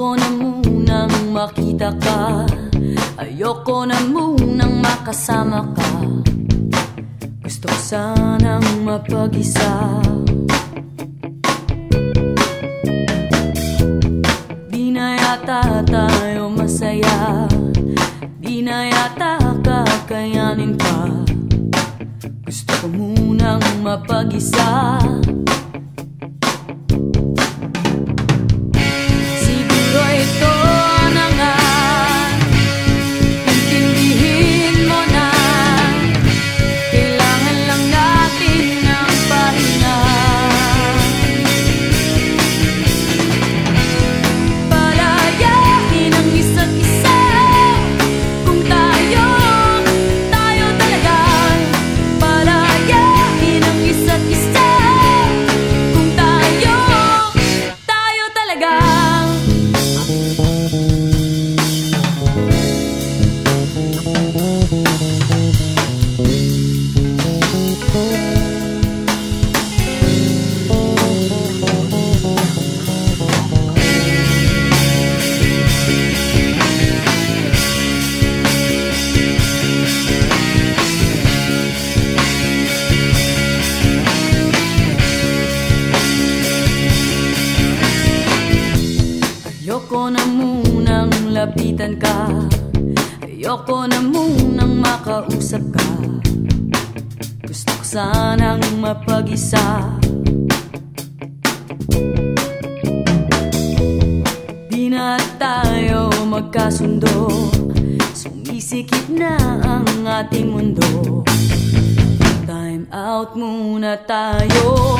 Ayoko na munang makita ka. Ayoko na munang makasama ka. Gusto ko sanang mapag-isa. Di na yata tayo masaya. Di na yata kakayanin pa. Gusto ko munang mapag-isa Ayoko na munang lapitan ka. Ayoko na munang makausap ka. Gusto ko sanang mapag-isa. Di na tayo magkasundo. Sumisikip na ang ating mundo. Time out muna tayo